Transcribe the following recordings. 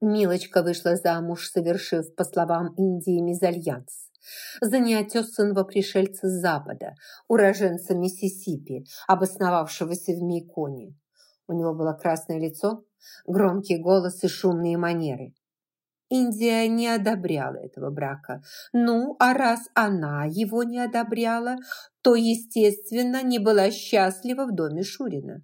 Милочка вышла замуж, совершив, по словам Индии, мезальянс. За неотесанного пришельца с Запада, уроженца Миссисипи, обосновавшегося в Мейконе. У него было красное лицо, громкий голос и шумные манеры. Индия не одобряла этого брака. Ну, а раз она его не одобряла, то, естественно, не была счастлива в доме Шурина.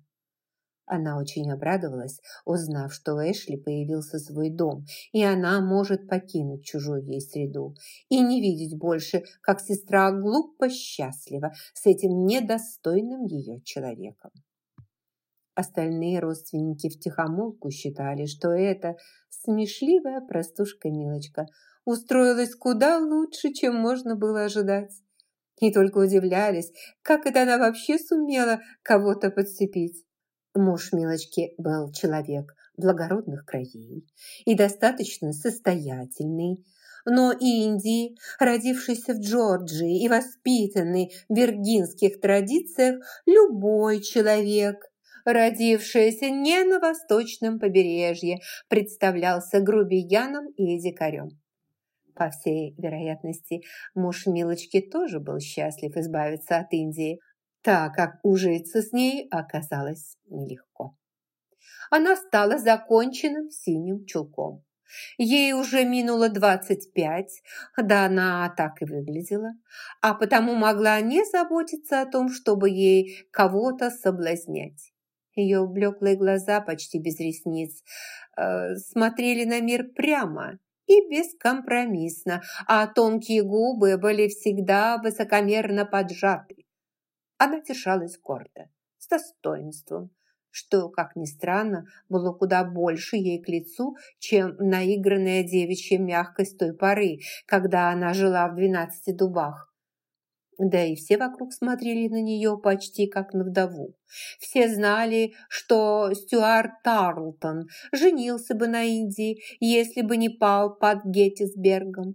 Она очень обрадовалась, узнав, что у Эшли появился свой дом, и она может покинуть чужую ей среду и не видеть больше, как сестра глупо счастлива с этим недостойным ее человеком. Остальные родственники втихомолку считали, что эта смешливая простушка Милочка устроилась куда лучше, чем можно было ожидать. И только удивлялись, как это она вообще сумела кого-то подцепить. Муж Милочки был человек благородных кровей и достаточно состоятельный, но Инди, родившийся в Джорджии и воспитанный в виргинских традициях, любой человек, родившийся не на восточном побережье, представлялся грубияном и дикарем. По всей вероятности, муж Милочки тоже был счастлив избавиться от Индии, так как ужиться с ней оказалось нелегко. Она стала законченным синим чулком. Ей уже минуло двадцать пять, да она так и выглядела, а потому могла не заботиться о том, чтобы ей кого-то соблазнять. Ее блеклые глаза, почти без ресниц, э, смотрели на мир прямо и бескомпромиссно, а тонкие губы были всегда высокомерно поджаты. Она держалась гордо, с достоинством, что, как ни странно, было куда больше ей к лицу, чем наигранная девичья мягкость той поры, когда она жила в двенадцати дубах. Да и все вокруг смотрели на нее почти как на вдову. Все знали, что Стюарт Тарлтон женился бы на Индии, если бы не пал под Геттисбергом.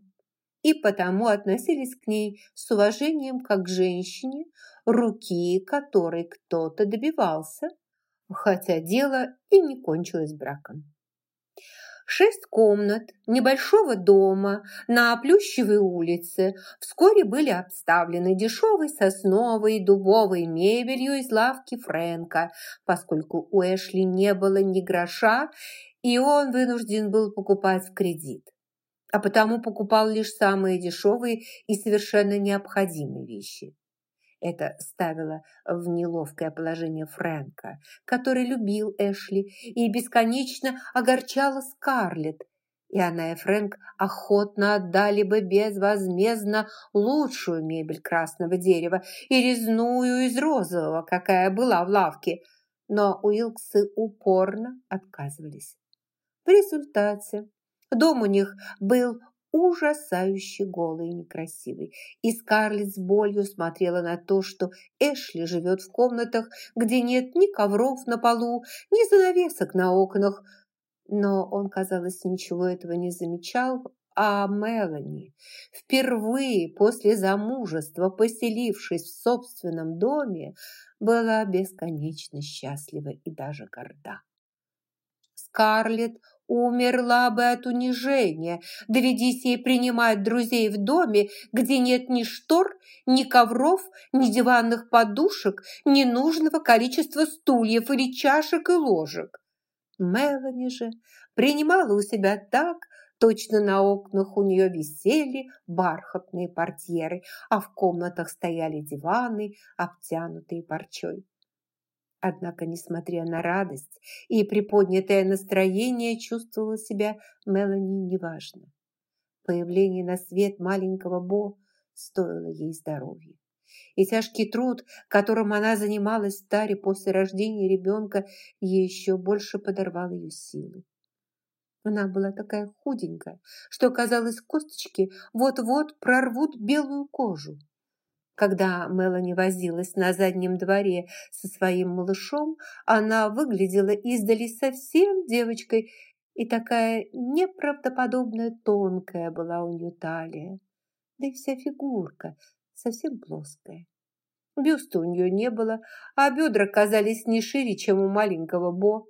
И потому относились к ней с уважением как к женщине, руки которой кто-то добивался, хотя дело и не кончилось браком. Шесть комнат небольшого дома на Плющевой улице вскоре были обставлены дешевой сосновой и дубовой мебелью из лавки Фрэнка, поскольку у Эшли не было ни гроша, и он вынужден был покупать в кредит а потому покупал лишь самые дешевые и совершенно необходимые вещи. Это ставило в неловкое положение Фрэнка, который любил Эшли и бесконечно огорчала Скарлетт. И она и Фрэнк охотно отдали бы безвозмездно лучшую мебель красного дерева и резную из розового, какая была в лавке. Но Уилксы упорно отказывались. В результате дом у них был ужасающе голый и некрасивый. И Скарлетт с болью смотрела на то, что Эшли живет в комнатах, где нет ни ковров на полу, ни занавесок на окнах. Но он, казалось, ничего этого не замечал, а Мелани, впервые после замужества, поселившись в собственном доме, была бесконечно счастлива и даже горда. Скарлетт умерла бы от унижения, доведись ей принимать друзей в доме, где нет ни штор, ни ковров, ни диванных подушек, ни нужного количества стульев или чашек и ложек. Мелани же принимала у себя так, точно на окнах у нее висели бархатные портьеры, а в комнатах стояли диваны, обтянутые парчой. Однако, несмотря на радость и приподнятое настроение, чувствовала себя Мелани неважно. Появление на свет маленького Бо стоило ей здоровья. И тяжкий труд, которым она занималась в таре после рождения ребенка, еще больше подорвал ее силы. Она была такая худенькая, что, казалось, косточки вот-вот прорвут белую кожу. Когда Мелани возилась на заднем дворе со своим малышом, она выглядела издали совсем девочкой, и такая неправдоподобная тонкая была у нее талия, да и вся фигурка совсем плоская. Бюста у нее не было, а бедра казались не шире, чем у маленького Бо.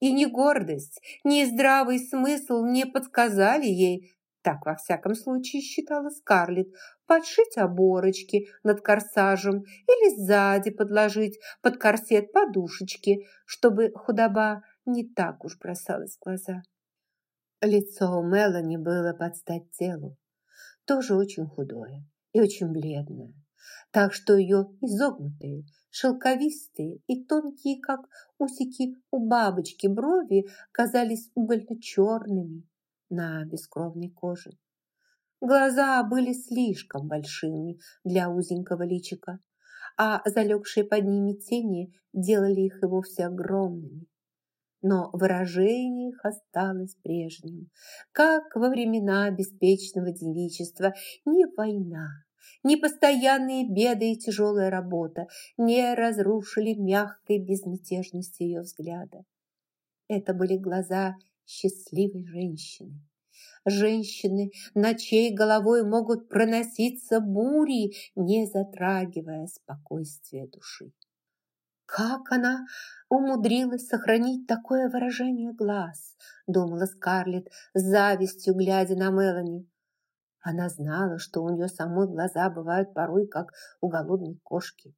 И ни гордость, ни здравый смысл не подсказали ей, так во всяком случае считала Скарлетт, подшить оборочки над корсажем или сзади подложить под корсет подушечки, чтобы худоба не так уж бросалась в глаза. Лицо у Мелани было под стать телу, тоже очень худое и очень бледное, так что ее изогнутые, шелковистые и тонкие, как усики у бабочки, брови казались угольно-черными на бескровной коже. Глаза были слишком большими для узенького личика, а залегшие под ними тени делали их и вовсе огромными. Но выражение их осталось прежним, как во времена беспечного девичества. Ни война, ни постоянные беды и тяжелая работа не разрушили мягкой безмятежности ее взгляда. Это были глаза счастливой женщины, женщины, на чьей головой могут проноситься бури, не затрагивая спокойствие души. «Как она умудрилась сохранить такое выражение глаз?» – думала Скарлетт, с завистью глядя на Мелани. Она знала, что у нее самой глаза бывают порой, как у голодной кошки.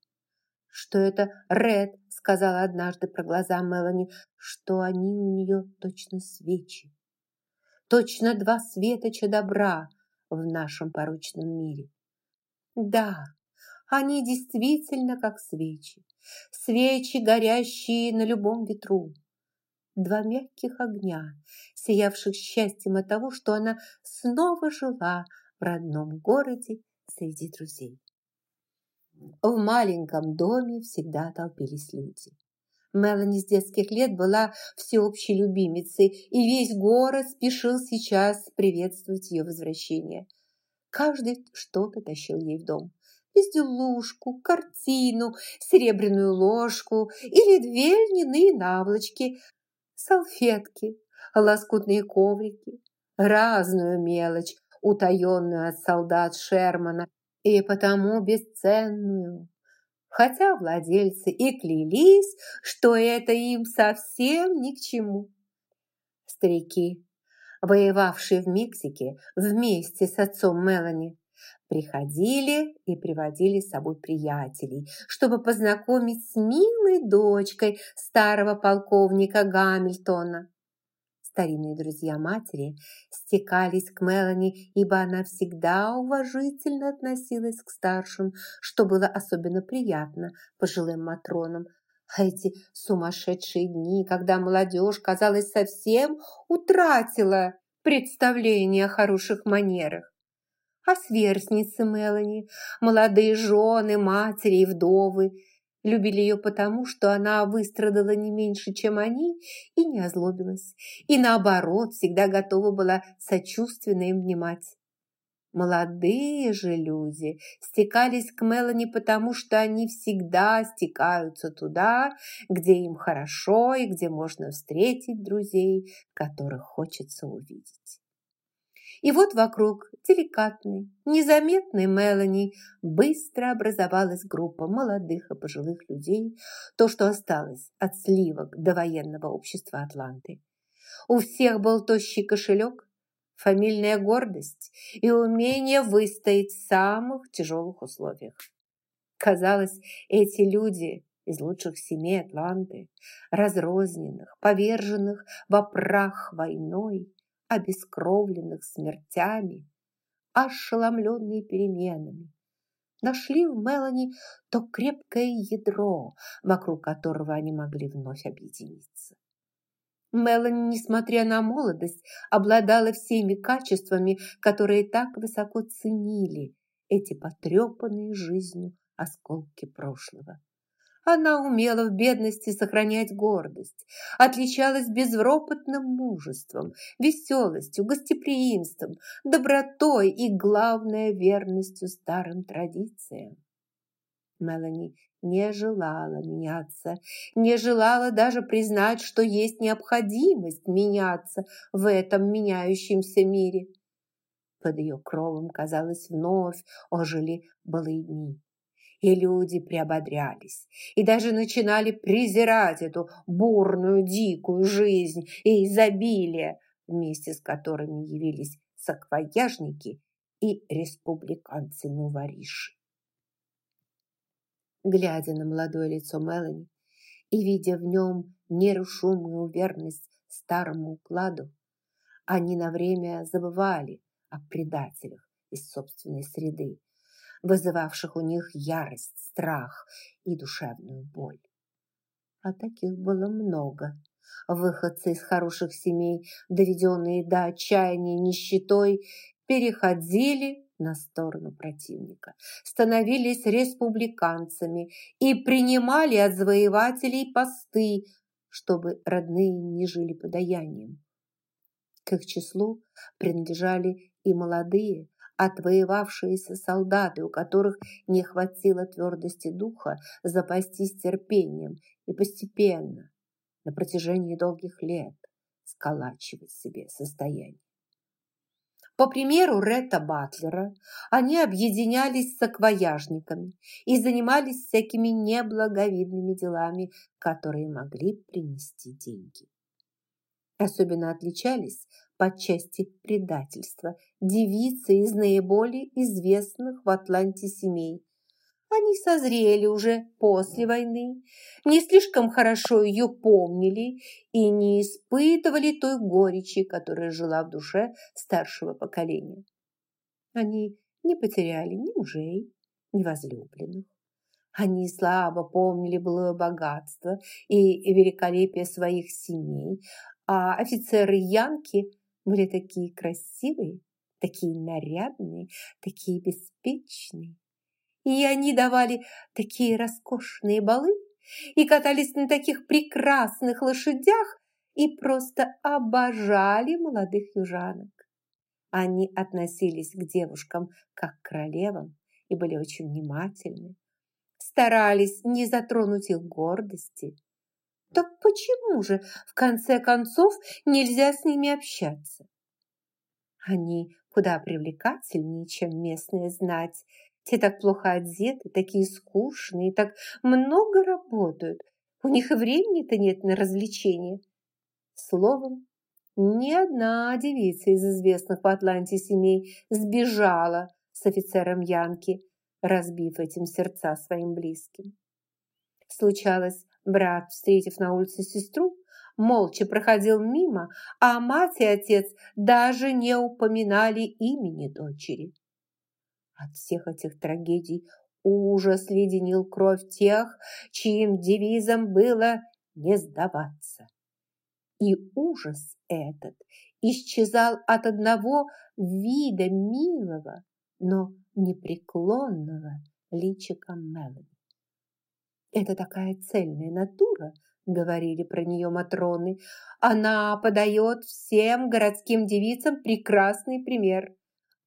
«Что это Ред?» – сказала однажды про глаза Мелани, что они у нее точно свечи точно два светоча добра в нашем порочном мире. Да, они действительно как свечи, свечи, горящие на любом ветру. Два мягких огня, сиявших счастьем от того, что она снова жила в родном городе среди друзей. В маленьком доме всегда толпились люди. Мелани с детских лет была всеобщей любимицей, и весь город спешил сейчас приветствовать ее возвращение. Каждый что-то тащил ей в дом. Безделушку, картину, серебряную ложку или две льняные наволочки, салфетки, лоскутные коврики, разную мелочь, утаенную от солдат Шермана и потому бесценную хотя владельцы и клялись, что это им совсем ни к чему. Старики, воевавшие в Мексике вместе с отцом Мелани, приходили и приводили с собой приятелей, чтобы познакомить с милой дочкой старого полковника Гамильтона. Старинные друзья матери стекались к Мелани, ибо она всегда уважительно относилась к старшим, что было особенно приятно пожилым матронам. А эти сумасшедшие дни, когда молодежь, казалось, совсем утратила представление о хороших манерах. А сверстницы Мелани, молодые жены, матери и вдовы – Любили ее потому, что она выстрадала не меньше, чем они, и не озлобилась. И наоборот, всегда готова была сочувственно им внимать. Молодые же люди стекались к Мелани потому, что они всегда стекаются туда, где им хорошо и где можно встретить друзей, которых хочется увидеть. И вот вокруг деликатной, незаметной Мелани быстро образовалась группа молодых и пожилых людей, то, что осталось от сливок до военного общества Атланты. У всех был тощий кошелек, фамильная гордость и умение выстоять в самых тяжелых условиях. Казалось, эти люди из лучших семей Атланты, разрозненных, поверженных во прах войной, обескровленных смертями, ошеломленные переменами, нашли в Мелани то крепкое ядро, вокруг которого они могли вновь объединиться. Мелани, несмотря на молодость, обладала всеми качествами, которые так высоко ценили эти потрепанные жизнью осколки прошлого. Она умела в бедности сохранять гордость, отличалась безропотным мужеством, веселостью, гостеприимством, добротой и, главное, верностью старым традициям. Мелани не желала меняться, не желала даже признать, что есть необходимость меняться в этом меняющемся мире. Под ее кровом, казалось, вновь ожили былые дни и люди приободрялись, и даже начинали презирать эту бурную, дикую жизнь и изобилие, вместе с которыми явились саквояжники и республиканцы-новориши. Глядя на молодое лицо Мелани и видя в нем нерушимую верность старому укладу, они на время забывали о предателях из собственной среды, вызывавших у них ярость, страх и душевную боль. А таких было много. Выходцы из хороших семей, доведенные до отчаяния нищетой, переходили на сторону противника, становились республиканцами и принимали от завоевателей посты, чтобы родные не жили подаянием. К их числу принадлежали и молодые, отвоевавшиеся солдаты, у которых не хватило твердости духа запастись терпением и постепенно, на протяжении долгих лет, сколачивать себе состояние. По примеру Ретта Батлера, они объединялись с акваяжниками и занимались всякими неблаговидными делами, которые могли принести деньги. Особенно отличались по части предательства девицы из наиболее известных в Атланте семей. Они созрели уже после войны, не слишком хорошо ее помнили и не испытывали той горечи, которая жила в душе старшего поколения. Они не потеряли ни мужей, ни возлюбленных. Они слабо помнили былое богатство и великолепие своих семей, а офицеры Янки были такие красивые, такие нарядные, такие беспечные. И они давали такие роскошные балы и катались на таких прекрасных лошадях и просто обожали молодых южанок. Они относились к девушкам как к королевам и были очень внимательны, старались не затронуть их гордости. Так почему же, в конце концов, нельзя с ними общаться? Они куда привлекательнее, чем местные знать. Те так плохо одеты, такие скучные, так много работают. У них и времени-то нет на развлечения. Словом, ни одна девица из известных в Атланте семей сбежала с офицером Янки, разбив этим сердца своим близким. Случалось, брат, встретив на улице сестру, молча проходил мимо, а мать и отец даже не упоминали имени дочери. От всех этих трагедий ужас леденил кровь тех, чьим девизом было «не сдаваться». И ужас этот исчезал от одного вида милого, но непреклонного личика Мелани. Это такая цельная натура, говорили про нее Матроны. Она подает всем городским девицам прекрасный пример.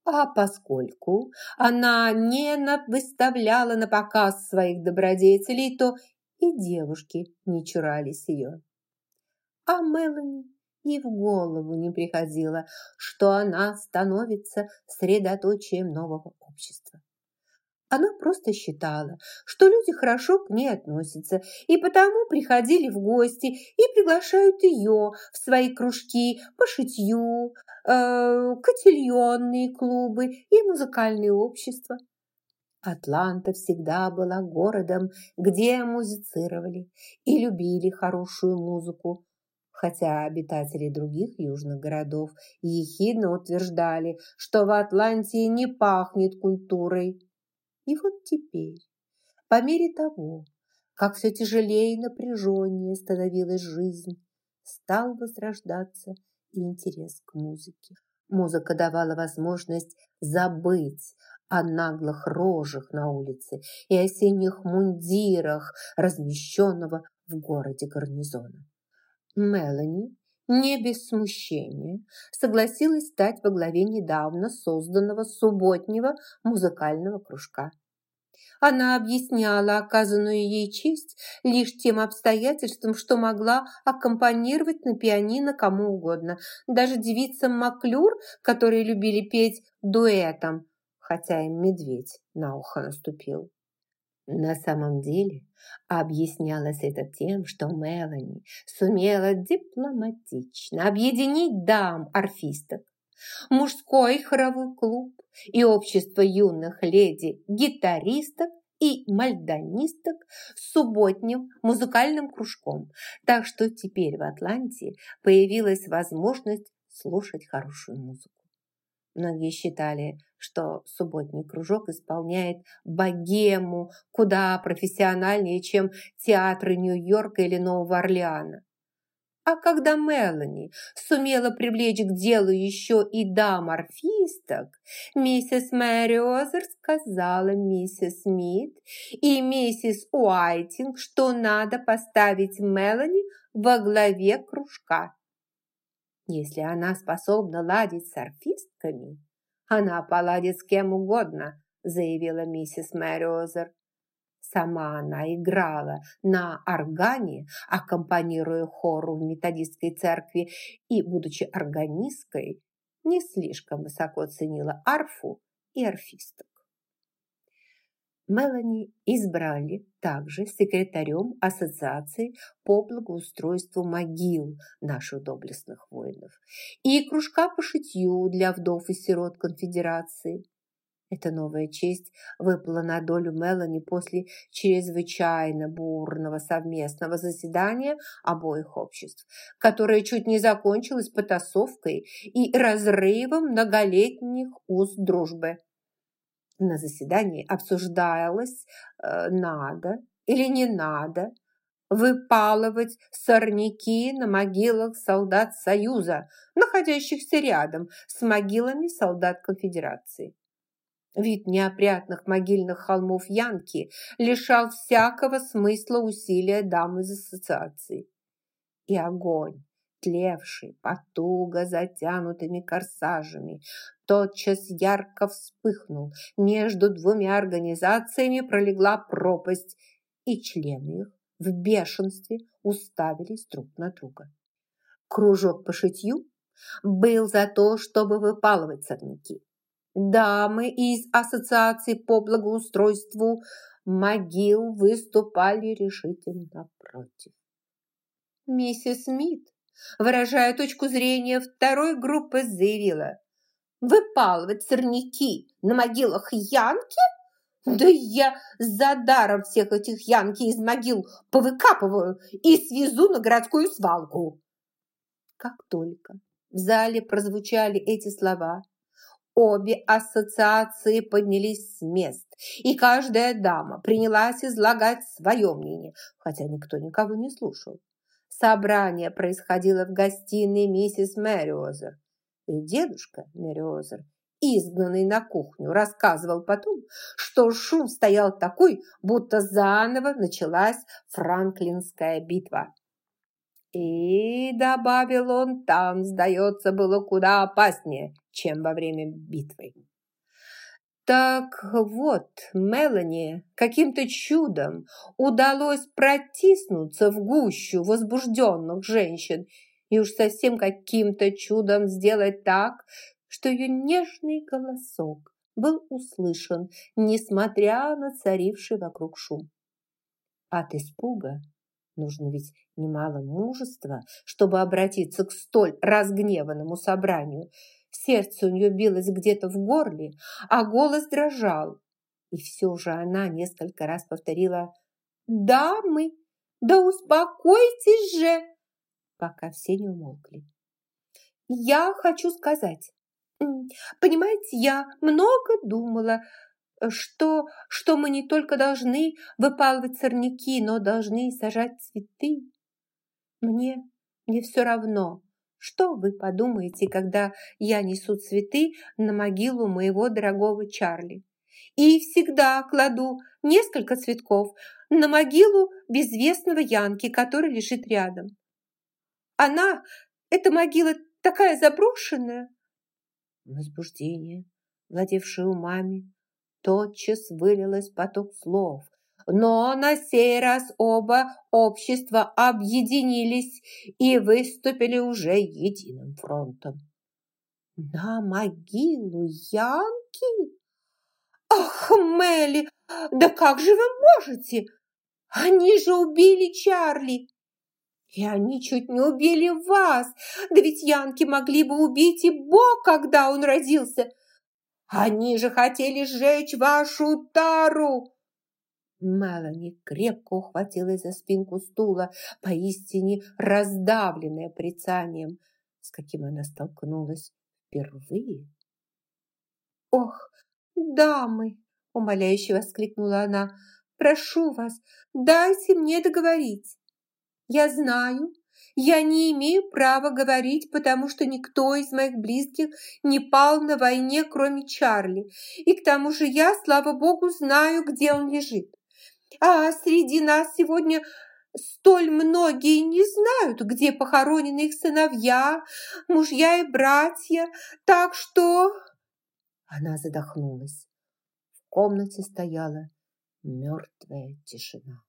А поскольку она не выставляла на показ своих добродетелей, то и девушки не чурались ее. А Мелани и в голову не приходило, что она становится средоточием нового общества. Она просто считала, что люди хорошо к ней относятся, и потому приходили в гости и приглашают ее в свои кружки по шитью, э, котельонные клубы и музыкальные общества. Атланта всегда была городом, где музицировали и любили хорошую музыку, хотя обитатели других южных городов ехидно утверждали, что в Атланте не пахнет культурой. И вот теперь, по мере того, как все тяжелее и напряженнее становилась жизнь, стал возрождаться и интерес к музыке. Музыка давала возможность забыть о наглых рожах на улице и осенних мундирах, размещенного в городе гарнизона. Мелани не без смущения согласилась стать во главе недавно созданного субботнего музыкального кружка. Она объясняла оказанную ей честь лишь тем обстоятельством, что могла аккомпанировать на пианино кому угодно, даже девицам Маклюр, которые любили петь дуэтом, хотя им медведь на ухо наступил. На самом деле объяснялось это тем, что Мелани сумела дипломатично объединить дам-орфисток, мужской хоровой клуб и общество юных леди-гитаристок и мальдонисток с субботним музыкальным кружком, так что теперь в Атланте появилась возможность слушать хорошую музыку. Многие считали, что субботний кружок исполняет богему куда профессиональнее, чем театры Нью-Йорка или Нового Орлеана. А когда Мелани сумела привлечь к делу еще и дам-орфисток, миссис Мэриозер сказала миссис Смит и миссис Уайтинг, что надо поставить Мелани во главе кружка. Если она способна ладить с орфистками, она поладит с кем угодно, заявила миссис Мэриозер. Сама она играла на органе, аккомпанируя хору в методистской церкви и, будучи органисткой, не слишком высоко ценила арфу и арфисток. Мелани избрали также секретарем Ассоциации по благоустройству могил наших доблестных воинов и кружка по шитью для вдов и сирот конфедерации. Эта новая честь выпала на долю Мелани после чрезвычайно бурного совместного заседания обоих обществ, которое чуть не закончилось потасовкой и разрывом многолетних уз дружбы. На заседании обсуждалось, э, надо или не надо выпалывать сорняки на могилах солдат Союза, находящихся рядом с могилами солдат Конфедерации. Вид неопрятных могильных холмов Янки лишал всякого смысла усилия дам из ассоциации. И огонь, тлевший потуго затянутыми корсажами, тотчас ярко вспыхнул. Между двумя организациями пролегла пропасть, и члены их в бешенстве уставились друг на друга. Кружок по шитью был за то, чтобы выпалывать сорняки. Дамы из Ассоциации по благоустройству могил выступали решительно против. Миссис Смит, выражая точку зрения второй группы, заявила, «Выпалывать сорняки на могилах Янки? Да я за даром всех этих Янки из могил повыкапываю и свезу на городскую свалку». Как только в зале прозвучали эти слова, Обе ассоциации поднялись с мест, и каждая дама принялась излагать свое мнение, хотя никто никого не слушал. Собрание происходило в гостиной миссис Мэриозер. И дедушка Мэриозер, изгнанный на кухню, рассказывал потом, что шум стоял такой, будто заново началась Франклинская битва. И, добавил он, там, сдается, было куда опаснее, чем во время битвы. Так вот, Мелани каким-то чудом удалось протиснуться в гущу возбужденных женщин и уж совсем каким-то чудом сделать так, что ее нежный голосок был услышан, несмотря на царивший вокруг шум. От испуга Нужно ведь немало мужества, чтобы обратиться к столь разгневанному собранию. Сердце у нее билось где-то в горле, а голос дрожал. И все же она несколько раз повторила «Дамы, да успокойтесь же!» пока все не умолкли. «Я хочу сказать, понимаете, я много думала, что, что мы не только должны выпалывать сорняки, но должны сажать цветы. Мне, мне все равно, что вы подумаете, когда я несу цветы на могилу моего дорогого Чарли. И всегда кладу несколько цветков на могилу безвестного Янки, который лежит рядом. Она, эта могила такая заброшенная. Возбуждение, владевшее умами, тотчас вылилось поток слов. Но на сей раз оба общества объединились и выступили уже единым фронтом. «На могилу Янки? «Ах, Мелли, да как же вы можете? Они же убили Чарли!» «И они чуть не убили вас! Да ведь янки могли бы убить и Бог, когда он родился! Они же хотели сжечь вашу тару!» Мелани крепко ухватилась за спинку стула, поистине раздавленная прицанием, с каким она столкнулась впервые. «Ох, дамы!» – умоляюще воскликнула она. «Прошу вас, дайте мне договорить. Я знаю, я не имею права говорить, потому что никто из моих близких не пал на войне, кроме Чарли. И к тому же я, слава богу, знаю, где он лежит. А среди нас сегодня столь многие не знают, где похоронены их сыновья, мужья и братья, так что...» Она задохнулась. В комнате стояла мертвая тишина.